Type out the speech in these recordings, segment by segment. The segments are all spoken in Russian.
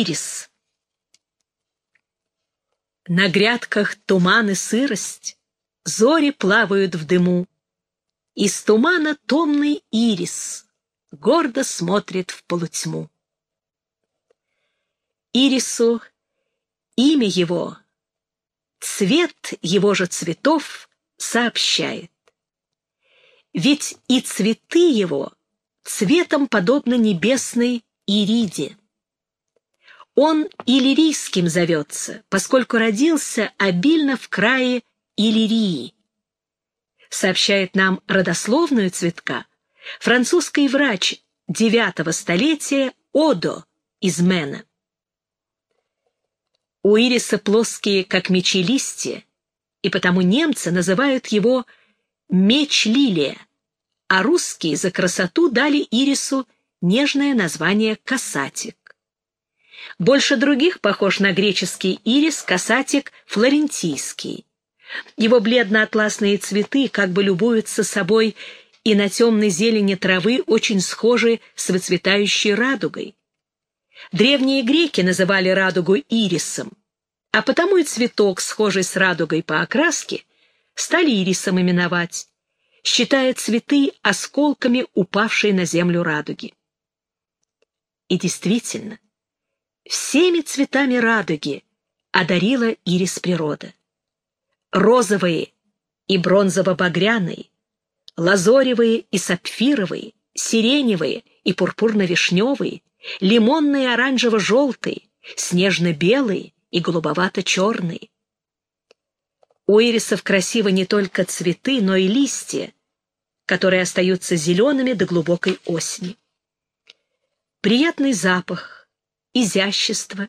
Ирис. На грядках туман и сырость, Зори плавают в дыму. Из тумана томный ирис Гордо смотрит в полутьму. Ирису имя его, цвет его же цветов сообщает. Ведь и цветы его цветом подобны небесной ириде. Он иллирийским зовется, поскольку родился обильно в крае Иллирии. Сообщает нам родословную цветка французский врач IX столетия Одо из Мена. У ириса плоские, как мечи листья, и потому немцы называют его меч-лилия, а русские за красоту дали ирису нежное название касатик. Больше других похож на греческий ирис касатик флорентийский. Его бледно-атласные цветы как бы любуются собой и на темной зелени травы очень схожи с выцветающей радугой. Древние греки называли радугу ирисом, а потому и цветок, схожий с радугой по окраске, стали ирисом именовать, считая цветы осколками упавшей на землю радуги. И действительно, Всеми цветами радуги одарила ирис природа. Розовые и бронзово-багряные, лазоревые и сапфировые, сиреневые и пурпурно-вишневые, лимонные и оранжево-желтые, снежно-белые и голубовато-черные. У ирисов красивы не только цветы, но и листья, которые остаются зелеными до глубокой осени. Приятный запах, изящество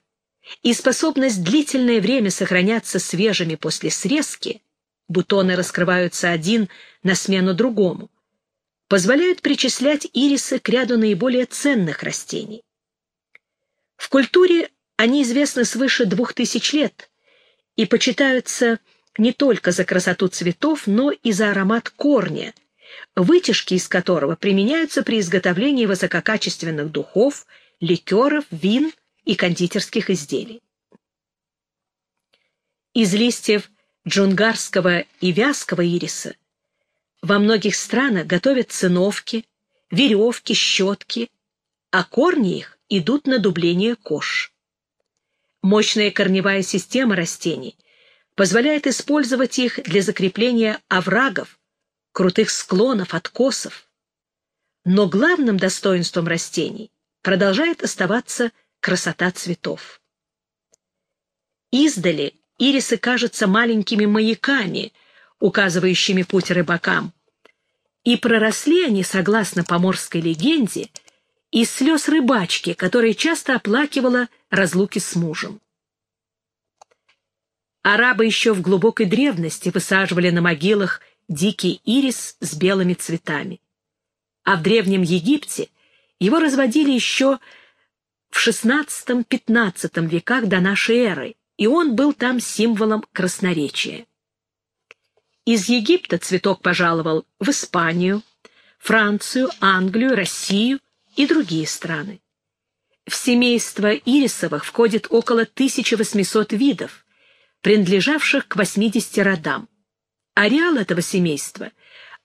и способность длительное время сохраняться свежими после срезки, бутоны раскрываются один на смену другому, позволяют причислять ирисы к ряду наиболее ценных растений. В культуре они известны свыше двух тысяч лет и почитаются не только за красоту цветов, но и за аромат корня, вытяжки из которого применяются при изготовлении высококачественных духов, ликеров, вин и кондитерских изделий. Из листьев джунгарского и вязкого ириса во многих странах готовят циновки, веревки, щетки, а корни их идут на дубление кож. Мощная корневая система растений позволяет использовать их для закрепления оврагов, крутых склонов, откосов. Но главным достоинством растений продолжает оставаться красота цветов. Издали ирисы кажутся маленькими маяками, указывающими путь рыбакам. И проросли они, согласно поморской легенде, из слез рыбачки, которая часто оплакивала разлуки с мужем. Арабы еще в глубокой древности высаживали на могилах дикий ирис с белыми цветами. А в Древнем Египте его разводили еще в XVI-XV веках до нашей эры, и он был там символом красноречия. Из Египта цветок пожаловал в Испанию, Францию, Англию, Россию и другие страны. В семейство ирисовых входит около 1800 видов, принадлежавших к 80 родам. Ареал этого семейства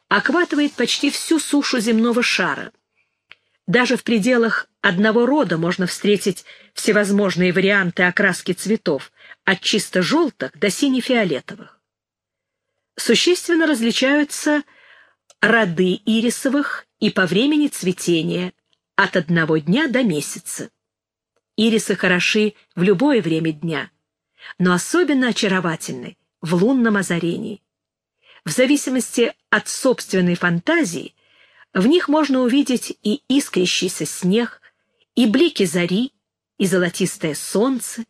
охватывает почти всю сушу земного шара. Даже в пределах одного рода можно встретить всевозможные варианты окраски цветов, от чисто желтых до сине-фиолетовых. Существенно различаются роды ирисовых и по времени цветения, от одного дня до месяца. Ирисы хороши в любое время дня, но особенно очаровательны в лунном озарении. В зависимости от собственной фантазии в них можно увидеть и искрящийся снег, и блики зари, и золотистое солнце,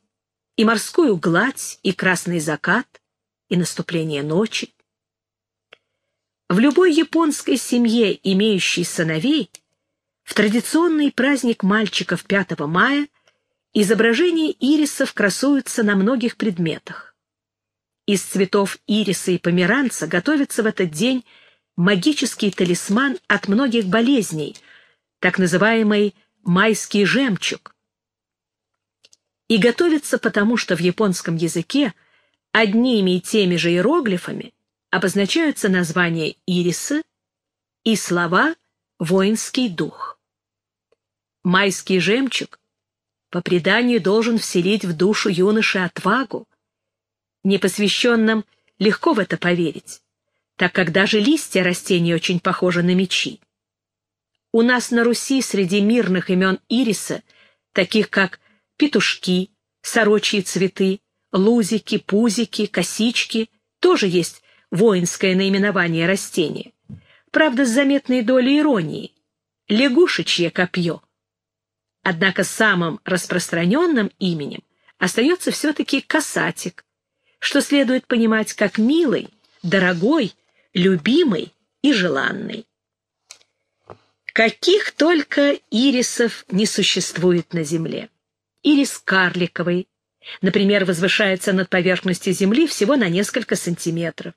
и морскую гладь, и красный закат, и наступление ночи. В любой японской семье, имеющей сыновей, в традиционный праздник мальчиков 5 мая изображения ирисов красуются на многих предметах. Из цветов ириса и померанца готовится в этот день магический талисман от многих болезней, так называемый майский жемчуг. и готовится потому, что в японском языке одними и теми же иероглифами обозначаются названия ириса и слова «воинский дух». Майский жемчуг по преданию должен вселить в душу юноши отвагу. Непосвященным легко в это поверить, так как даже листья растений очень похожи на мечи. У нас на Руси среди мирных имен ириса, таких как петушки, сорочьи цветы, лузики, пузики, косички, тоже есть воинское наименование растения. Правда, с заметной долей иронии. Лягушечье копье. Однако самым распространенным именем остается все-таки касатик, что следует понимать как милый, дорогой, любимый и желанный. Каких только ирисов не существует на Земле. Ирис карликовый, например, возвышается над поверхностью Земли всего на несколько сантиметров,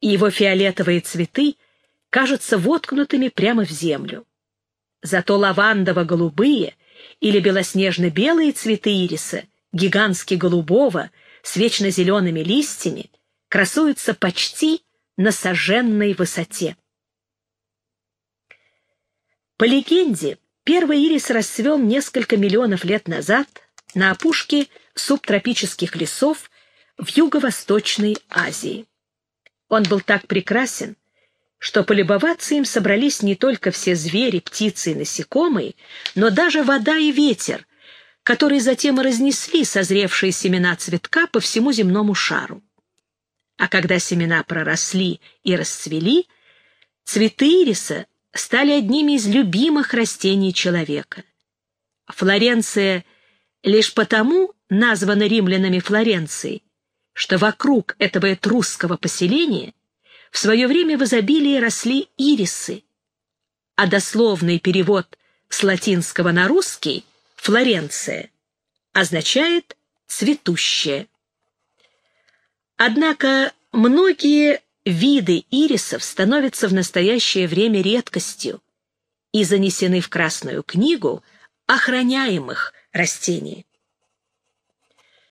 и его фиолетовые цветы кажутся воткнутыми прямо в землю. Зато лавандово-голубые или белоснежно-белые цветы ириса, гигантски голубого, с вечно зелеными листьями, красуются почти на сожженной высоте. По легенде, первый ирис расцвел несколько миллионов лет назад на опушке субтропических лесов в Юго-Восточной Азии. Он был так прекрасен, что полюбоваться им собрались не только все звери, птицы и насекомые, но даже вода и ветер, которые затем разнесли созревшие семена цветка по всему земному шару. А когда семена проросли и расцвели, цветы ириса стали одними из любимых растений человека. Флоренция лишь потому названа римлянами Флоренцией, что вокруг этого этрусского поселения в свое время в изобилии росли ирисы, а дословный перевод с латинского на русский «Флоренция» означает «цветущая». Однако многие виды ирисов становятся в настоящее время редкостью и занесены в Красную книгу охраняемых растений.